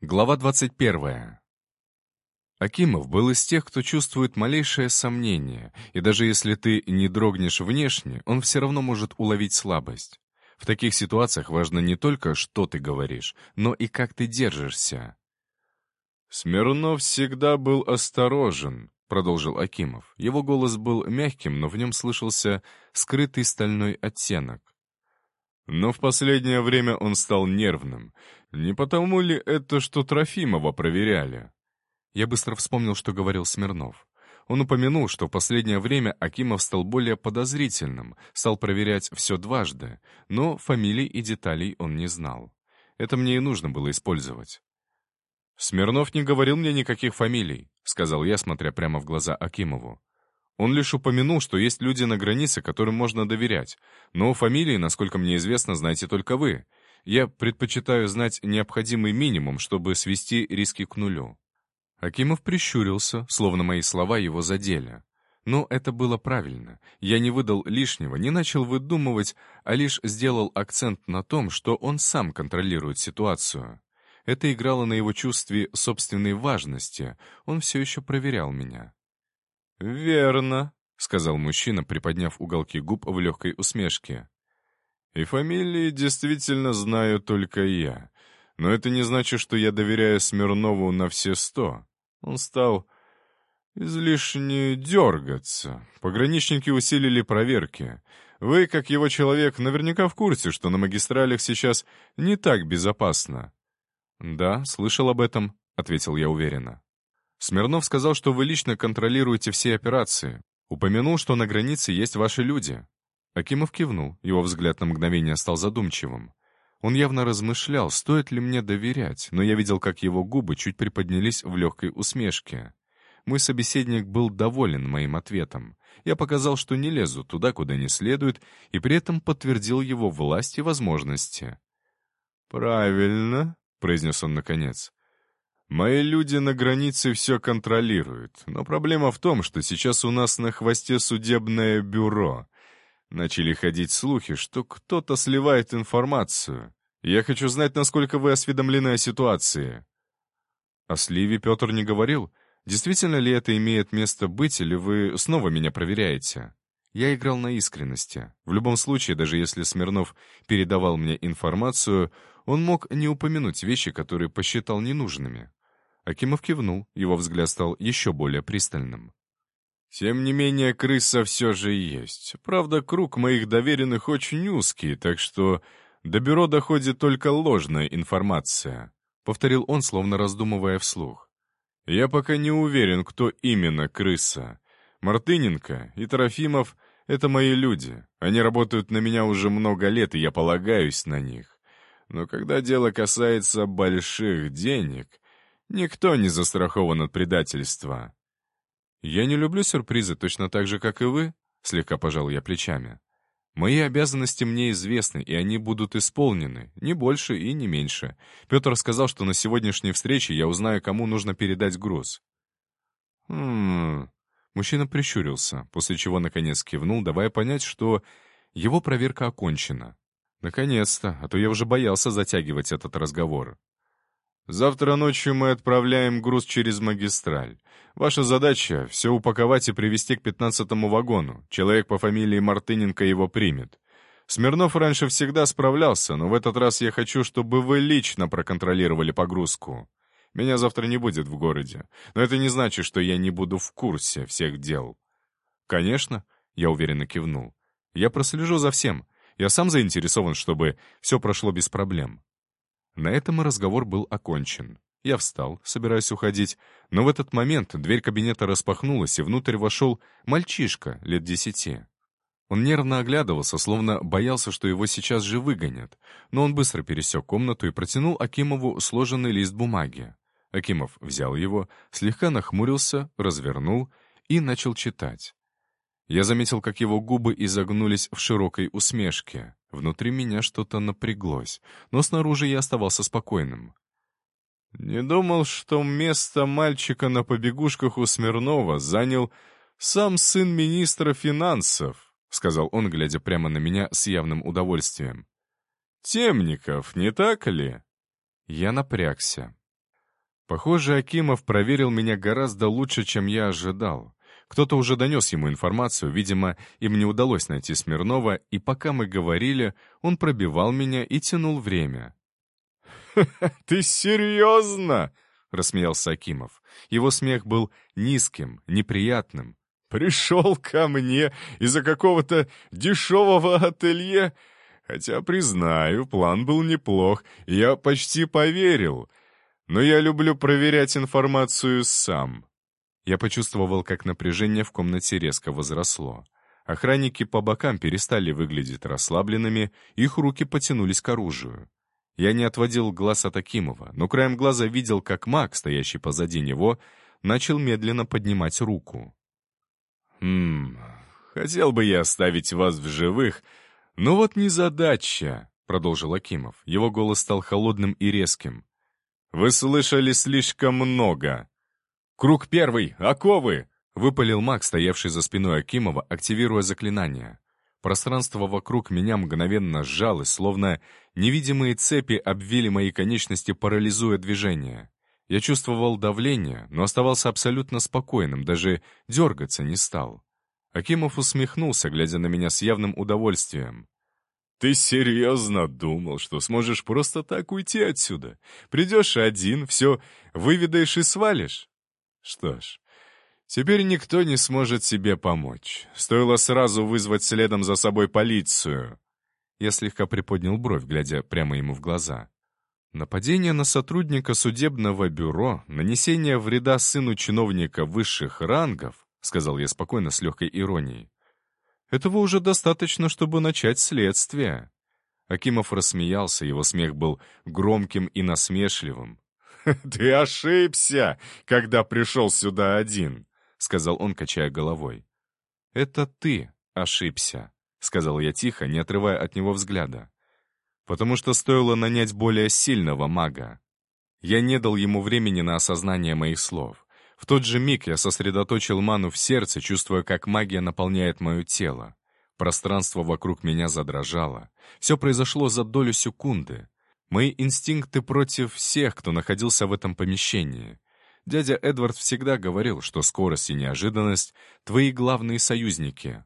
Глава 21. Акимов был из тех, кто чувствует малейшее сомнение, и даже если ты не дрогнешь внешне, он все равно может уловить слабость. В таких ситуациях важно не только, что ты говоришь, но и как ты держишься. «Смирнов всегда был осторожен», — продолжил Акимов. Его голос был мягким, но в нем слышался скрытый стальной оттенок. Но в последнее время он стал нервным. Не потому ли это, что Трофимова проверяли? Я быстро вспомнил, что говорил Смирнов. Он упомянул, что в последнее время Акимов стал более подозрительным, стал проверять все дважды, но фамилий и деталей он не знал. Это мне и нужно было использовать. «Смирнов не говорил мне никаких фамилий», — сказал я, смотря прямо в глаза Акимову. Он лишь упомянул, что есть люди на границе, которым можно доверять. Но фамилии, насколько мне известно, знаете только вы. Я предпочитаю знать необходимый минимум, чтобы свести риски к нулю». Акимов прищурился, словно мои слова его задели. Но это было правильно. Я не выдал лишнего, не начал выдумывать, а лишь сделал акцент на том, что он сам контролирует ситуацию. Это играло на его чувстве собственной важности. Он все еще проверял меня. «Верно», — сказал мужчина, приподняв уголки губ в легкой усмешке. «И фамилии действительно знаю только я. Но это не значит, что я доверяю Смирнову на все сто. Он стал излишне дергаться. Пограничники усилили проверки. Вы, как его человек, наверняка в курсе, что на магистралях сейчас не так безопасно». «Да, слышал об этом», — ответил я уверенно. Смирнов сказал, что вы лично контролируете все операции. Упомянул, что на границе есть ваши люди. Акимов кивнул, его взгляд на мгновение стал задумчивым. Он явно размышлял, стоит ли мне доверять, но я видел, как его губы чуть приподнялись в легкой усмешке. Мой собеседник был доволен моим ответом. Я показал, что не лезу туда, куда не следует, и при этом подтвердил его власть и возможности. «Правильно», — произнес он наконец. Мои люди на границе все контролируют, но проблема в том, что сейчас у нас на хвосте судебное бюро. Начали ходить слухи, что кто-то сливает информацию. Я хочу знать, насколько вы осведомлены о ситуации. О сливе Петр не говорил. Действительно ли это имеет место быть, или вы снова меня проверяете? Я играл на искренности. В любом случае, даже если Смирнов передавал мне информацию, он мог не упомянуть вещи, которые посчитал ненужными. Акимов кивнул, его взгляд стал еще более пристальным. «Тем не менее, крыса все же есть. Правда, круг моих доверенных очень узкий, так что до бюро доходит только ложная информация», — повторил он, словно раздумывая вслух. «Я пока не уверен, кто именно крыса. Мартыненко и Трофимов — это мои люди. Они работают на меня уже много лет, и я полагаюсь на них. Но когда дело касается больших денег, Никто не застрахован от предательства. Я не люблю сюрпризы точно так же, как и вы, слегка пожал я плечами. Мои обязанности мне известны, и они будут исполнены, не больше и не меньше. Петр сказал, что на сегодняшней встрече я узнаю, кому нужно передать груз. Хм... Мужчина прищурился, после чего наконец кивнул, давая понять, что его проверка окончена. Наконец-то, а то я уже боялся затягивать этот разговор. Завтра ночью мы отправляем груз через магистраль. Ваша задача — все упаковать и привезти к пятнадцатому вагону. Человек по фамилии Мартыненко его примет. Смирнов раньше всегда справлялся, но в этот раз я хочу, чтобы вы лично проконтролировали погрузку. Меня завтра не будет в городе, но это не значит, что я не буду в курсе всех дел». «Конечно», — я уверенно кивнул. «Я прослежу за всем. Я сам заинтересован, чтобы все прошло без проблем». На этом разговор был окончен. Я встал, собираясь уходить, но в этот момент дверь кабинета распахнулась, и внутрь вошел мальчишка лет десяти. Он нервно оглядывался, словно боялся, что его сейчас же выгонят, но он быстро пересек комнату и протянул Акимову сложенный лист бумаги. Акимов взял его, слегка нахмурился, развернул и начал читать. Я заметил, как его губы изогнулись в широкой усмешке. Внутри меня что-то напряглось, но снаружи я оставался спокойным. «Не думал, что место мальчика на побегушках у Смирнова занял сам сын министра финансов», — сказал он, глядя прямо на меня с явным удовольствием. «Темников, не так ли?» Я напрягся. Похоже, Акимов проверил меня гораздо лучше, чем я ожидал. Кто-то уже донес ему информацию, видимо, им не удалось найти Смирнова, и пока мы говорили, он пробивал меня и тянул время. «Ты серьезно?» — рассмеялся Акимов. Его смех был низким, неприятным. «Пришел ко мне из-за какого-то дешевого ателье? Хотя, признаю, план был неплох, я почти поверил. Но я люблю проверять информацию сам». Я почувствовал, как напряжение в комнате резко возросло. Охранники по бокам перестали выглядеть расслабленными, их руки потянулись к оружию. Я не отводил глаз от Акимова, но краем глаза видел, как маг, стоящий позади него, начал медленно поднимать руку. «Хм, хотел бы я оставить вас в живых, но вот незадача», — продолжил Акимов. Его голос стал холодным и резким. «Вы слышали слишком много. «Круг первый! Оковы!» — выпалил маг, стоявший за спиной Акимова, активируя заклинание. Пространство вокруг меня мгновенно сжалось, словно невидимые цепи обвили мои конечности, парализуя движение. Я чувствовал давление, но оставался абсолютно спокойным, даже дергаться не стал. Акимов усмехнулся, глядя на меня с явным удовольствием. «Ты серьезно думал, что сможешь просто так уйти отсюда? Придешь один, все выведаешь и свалишь? Что ж, теперь никто не сможет себе помочь. Стоило сразу вызвать следом за собой полицию. Я слегка приподнял бровь, глядя прямо ему в глаза. Нападение на сотрудника судебного бюро, нанесение вреда сыну чиновника высших рангов, сказал я спокойно с легкой иронией. Этого уже достаточно, чтобы начать следствие. Акимов рассмеялся, его смех был громким и насмешливым. «Ты ошибся, когда пришел сюда один», — сказал он, качая головой. «Это ты ошибся», — сказал я тихо, не отрывая от него взгляда. «Потому что стоило нанять более сильного мага. Я не дал ему времени на осознание моих слов. В тот же миг я сосредоточил ману в сердце, чувствуя, как магия наполняет мое тело. Пространство вокруг меня задрожало. Все произошло за долю секунды. Мои инстинкты против всех, кто находился в этом помещении. Дядя Эдвард всегда говорил, что скорость и неожиданность — твои главные союзники.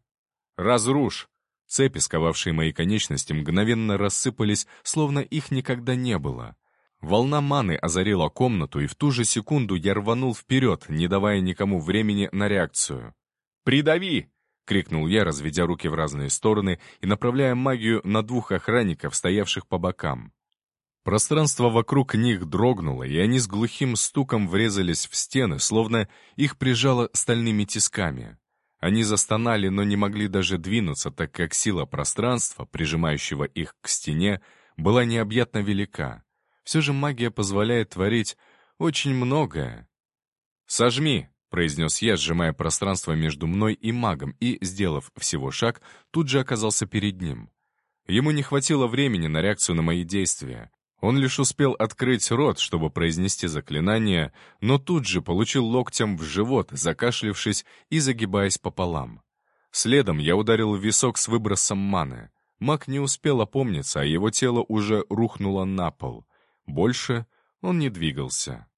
«Разрушь!» Цепи, сковавшие мои конечности, мгновенно рассыпались, словно их никогда не было. Волна маны озарила комнату, и в ту же секунду я рванул вперед, не давая никому времени на реакцию. «Придави!» — крикнул я, разведя руки в разные стороны и направляя магию на двух охранников, стоявших по бокам. Пространство вокруг них дрогнуло, и они с глухим стуком врезались в стены, словно их прижало стальными тисками. Они застонали, но не могли даже двинуться, так как сила пространства, прижимающего их к стене, была необъятно велика. Все же магия позволяет творить очень многое. «Сожми!» — произнес я, сжимая пространство между мной и магом, и, сделав всего шаг, тут же оказался перед ним. Ему не хватило времени на реакцию на мои действия. Он лишь успел открыть рот, чтобы произнести заклинание, но тут же получил локтем в живот, закашлившись и загибаясь пополам. Следом я ударил в висок с выбросом маны. Маг не успел опомниться, а его тело уже рухнуло на пол. Больше он не двигался.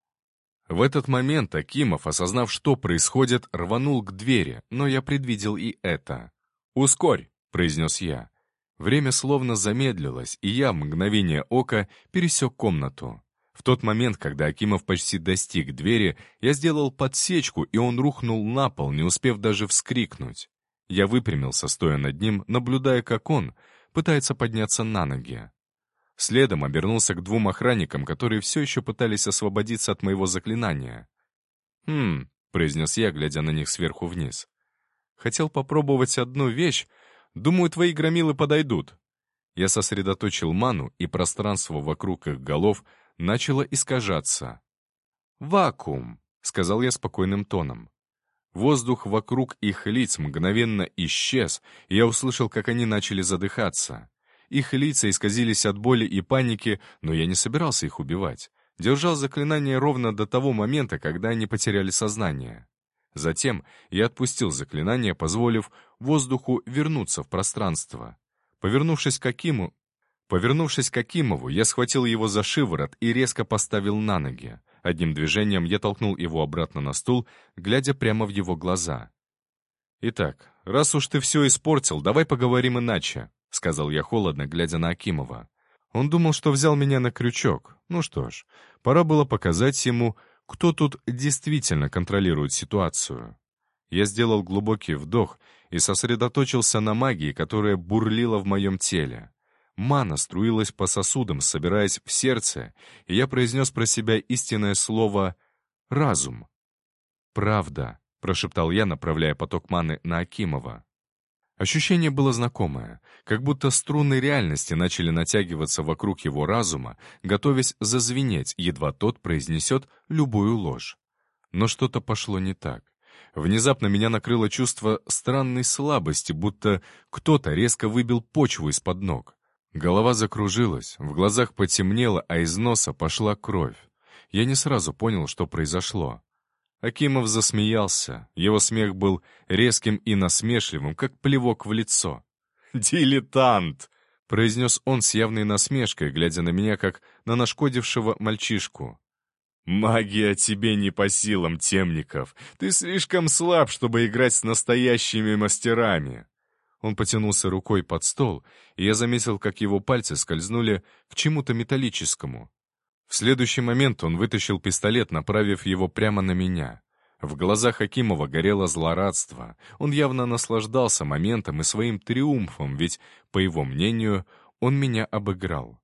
В этот момент Акимов, осознав, что происходит, рванул к двери, но я предвидел и это. «Ускорь!» — произнес я. Время словно замедлилось, и я, мгновение ока, пересек комнату. В тот момент, когда Акимов почти достиг двери, я сделал подсечку, и он рухнул на пол, не успев даже вскрикнуть. Я выпрямился, стоя над ним, наблюдая, как он пытается подняться на ноги. Следом обернулся к двум охранникам, которые все еще пытались освободиться от моего заклинания. «Хм», — произнес я, глядя на них сверху вниз. «Хотел попробовать одну вещь, Думаю, твои громилы подойдут». Я сосредоточил ману, и пространство вокруг их голов начало искажаться. «Вакуум», — сказал я спокойным тоном. Воздух вокруг их лиц мгновенно исчез, и я услышал, как они начали задыхаться. Их лица исказились от боли и паники, но я не собирался их убивать. Держал заклинание ровно до того момента, когда они потеряли сознание. Затем я отпустил заклинание, позволив воздуху вернуться в пространство. Повернувшись к Акиму, Повернувшись к Акимову, я схватил его за шиворот и резко поставил на ноги. Одним движением я толкнул его обратно на стул, глядя прямо в его глаза. «Итак, раз уж ты все испортил, давай поговорим иначе», — сказал я холодно, глядя на Акимова. Он думал, что взял меня на крючок. Ну что ж, пора было показать ему, кто тут действительно контролирует ситуацию. Я сделал глубокий вдох и сосредоточился на магии, которая бурлила в моем теле. Мана струилась по сосудам, собираясь в сердце, и я произнес про себя истинное слово «разум». «Правда», — прошептал я, направляя поток маны на Акимова. Ощущение было знакомое, как будто струны реальности начали натягиваться вокруг его разума, готовясь зазвенеть, едва тот произнесет любую ложь. Но что-то пошло не так. Внезапно меня накрыло чувство странной слабости, будто кто-то резко выбил почву из-под ног. Голова закружилась, в глазах потемнело, а из носа пошла кровь. Я не сразу понял, что произошло. Акимов засмеялся. Его смех был резким и насмешливым, как плевок в лицо. «Дилетант!» — произнес он с явной насмешкой, глядя на меня, как на нашкодившего мальчишку. «Магия тебе не по силам, Темников. Ты слишком слаб, чтобы играть с настоящими мастерами». Он потянулся рукой под стол, и я заметил, как его пальцы скользнули к чему-то металлическому. В следующий момент он вытащил пистолет, направив его прямо на меня. В глазах Акимова горело злорадство. Он явно наслаждался моментом и своим триумфом, ведь, по его мнению, он меня обыграл.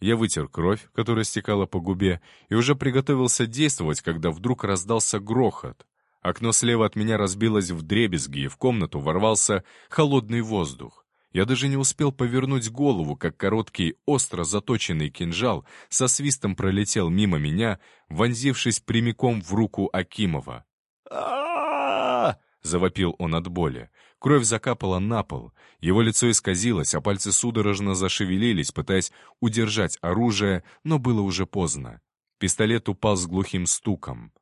Я вытер кровь, которая стекала по губе, и уже приготовился действовать, когда вдруг раздался грохот. Окно слева от меня разбилось в дребезги, и в комнату ворвался холодный воздух. Я даже не успел повернуть голову, как короткий, остро заточенный кинжал со свистом пролетел мимо меня, вонзившись прямиком в руку Акимова. а завопил он от боли. Кровь закапала на пол. Его лицо исказилось, а пальцы судорожно зашевелились, пытаясь удержать оружие, но было уже поздно. Пистолет упал с глухим стуком.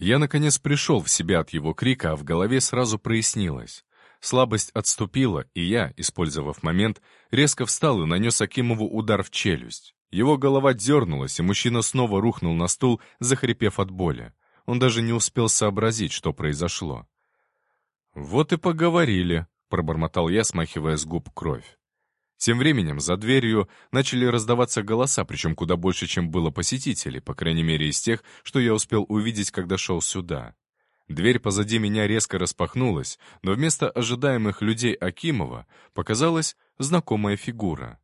Я, наконец, пришел в себя от его крика, а в голове сразу прояснилось. Слабость отступила, и я, использовав момент, резко встал и нанес Акимову удар в челюсть. Его голова дернулась, и мужчина снова рухнул на стул, захрипев от боли. Он даже не успел сообразить, что произошло. «Вот и поговорили», — пробормотал я, смахивая с губ кровь. Тем временем за дверью начали раздаваться голоса, причем куда больше, чем было посетителей, по крайней мере из тех, что я успел увидеть, когда шел сюда. Дверь позади меня резко распахнулась, но вместо ожидаемых людей Акимова показалась знакомая фигура.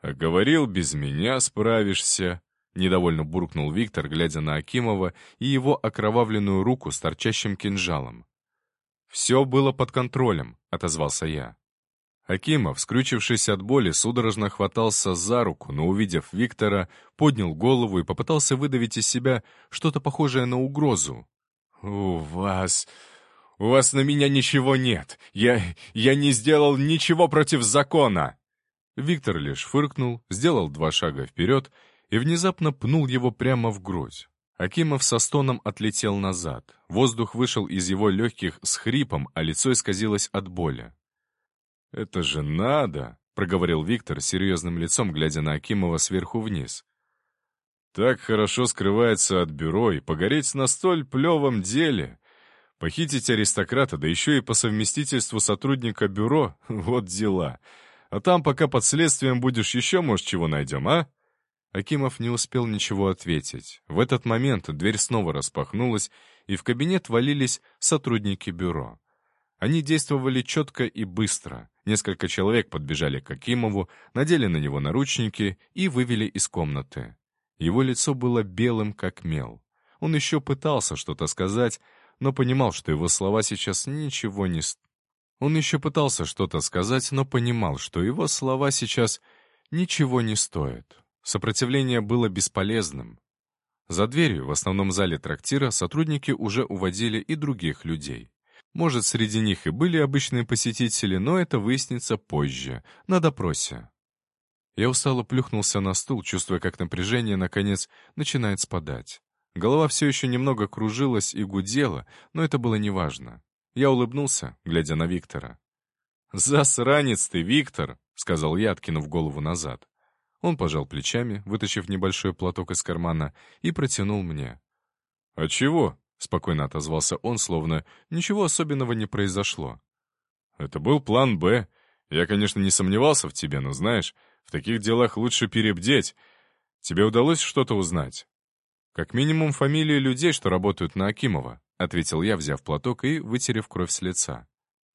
«А говорил, без меня справишься», — недовольно буркнул Виктор, глядя на Акимова и его окровавленную руку с торчащим кинжалом. «Все было под контролем», — отозвался я. Акимов, скрючившись от боли, судорожно хватался за руку, но, увидев Виктора, поднял голову и попытался выдавить из себя что-то похожее на угрозу. «У вас... у вас на меня ничего нет. Я... я не сделал ничего против закона!» Виктор лишь фыркнул, сделал два шага вперед и внезапно пнул его прямо в грудь. Акимов со стоном отлетел назад. Воздух вышел из его легких с хрипом, а лицо исказилось от боли. «Это же надо!» — проговорил Виктор серьезным лицом, глядя на Акимова сверху вниз. «Так хорошо скрывается от бюро и погореть на столь плевом деле. Похитить аристократа, да еще и по совместительству сотрудника бюро — вот дела. А там пока под следствием будешь еще, может, чего найдем, а?» Акимов не успел ничего ответить. В этот момент дверь снова распахнулась, и в кабинет валились сотрудники бюро. Они действовали четко и быстро. Несколько человек подбежали к Акимову, надели на него наручники и вывели из комнаты. Его лицо было белым, как мел. Он еще пытался что-то сказать, но понимал, что его слова сейчас ничего не... Он еще пытался что-то сказать, но понимал, что его слова сейчас ничего не стоят. Сопротивление было бесполезным. За дверью в основном зале трактира сотрудники уже уводили и других людей. Может, среди них и были обычные посетители, но это выяснится позже, на допросе. Я устало плюхнулся на стул, чувствуя, как напряжение, наконец, начинает спадать. Голова все еще немного кружилась и гудела, но это было неважно. Я улыбнулся, глядя на Виктора. «Засранец ты, Виктор!» — сказал я, откинув голову назад. Он пожал плечами, вытащив небольшой платок из кармана, и протянул мне. «А чего?» — спокойно отозвался он, словно ничего особенного не произошло. «Это был план «Б». Я, конечно, не сомневался в тебе, но, знаешь, в таких делах лучше перебдеть. Тебе удалось что-то узнать?» «Как минимум фамилии людей, что работают на Акимова», — ответил я, взяв платок и вытерев кровь с лица.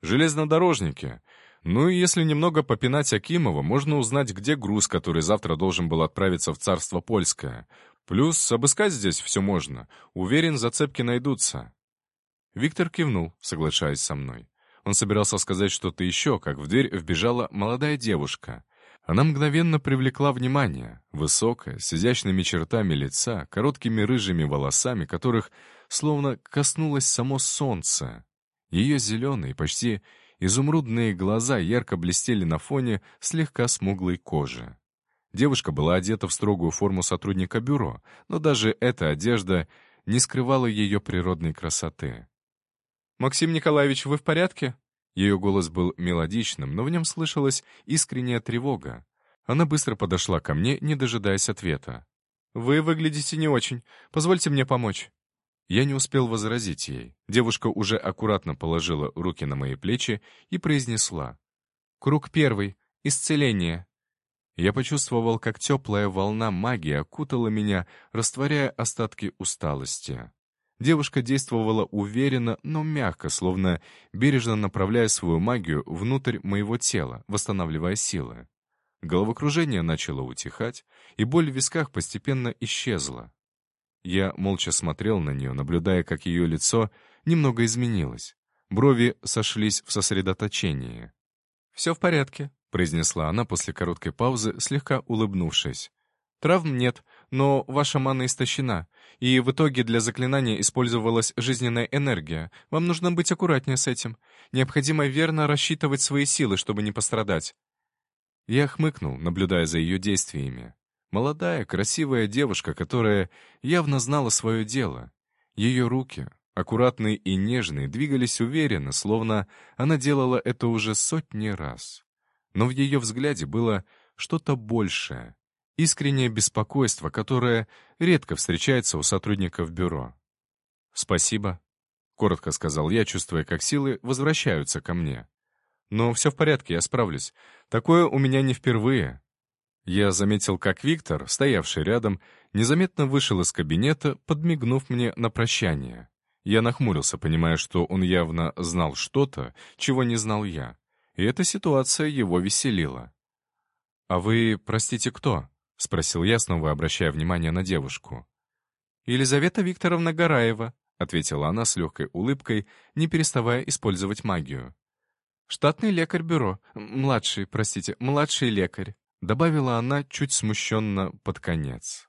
«Железнодорожники. Ну и если немного попинать Акимова, можно узнать, где груз, который завтра должен был отправиться в царство польское. Плюс обыскать здесь все можно. Уверен, зацепки найдутся». Виктор кивнул, соглашаясь со мной. Он собирался сказать что-то еще, как в дверь вбежала молодая девушка. Она мгновенно привлекла внимание. Высокая, с изящными чертами лица, короткими рыжими волосами, которых словно коснулось само солнце. Ее зеленые, почти изумрудные глаза ярко блестели на фоне слегка смуглой кожи. Девушка была одета в строгую форму сотрудника бюро, но даже эта одежда не скрывала ее природной красоты. «Максим Николаевич, вы в порядке?» Ее голос был мелодичным, но в нем слышалась искренняя тревога. Она быстро подошла ко мне, не дожидаясь ответа. «Вы выглядите не очень. Позвольте мне помочь». Я не успел возразить ей. Девушка уже аккуратно положила руки на мои плечи и произнесла. «Круг первый. Исцеление». Я почувствовал, как теплая волна магии окутала меня, растворяя остатки усталости. Девушка действовала уверенно, но мягко, словно бережно направляя свою магию внутрь моего тела, восстанавливая силы. Головокружение начало утихать, и боль в висках постепенно исчезла. Я молча смотрел на нее, наблюдая, как ее лицо немного изменилось. Брови сошлись в сосредоточении. «Все в порядке», — произнесла она после короткой паузы, слегка улыбнувшись. Травм нет, но ваша мана истощена, и в итоге для заклинания использовалась жизненная энергия. Вам нужно быть аккуратнее с этим. Необходимо верно рассчитывать свои силы, чтобы не пострадать». Я хмыкнул, наблюдая за ее действиями. Молодая, красивая девушка, которая явно знала свое дело. Ее руки, аккуратные и нежные, двигались уверенно, словно она делала это уже сотни раз. Но в ее взгляде было что-то большее — искреннее беспокойство, которое редко встречается у сотрудников бюро. «Спасибо», — коротко сказал я, чувствуя, как силы возвращаются ко мне. «Но все в порядке, я справлюсь. Такое у меня не впервые». Я заметил, как Виктор, стоявший рядом, незаметно вышел из кабинета, подмигнув мне на прощание. Я нахмурился, понимая, что он явно знал что-то, чего не знал я. И эта ситуация его веселила. «А вы, простите, кто?» — спросил я, снова обращая внимание на девушку. «Елизавета Викторовна Гараева», — ответила она с легкой улыбкой, не переставая использовать магию. «Штатный лекарь бюро. Младший, простите, младший лекарь», — добавила она чуть смущенно под конец.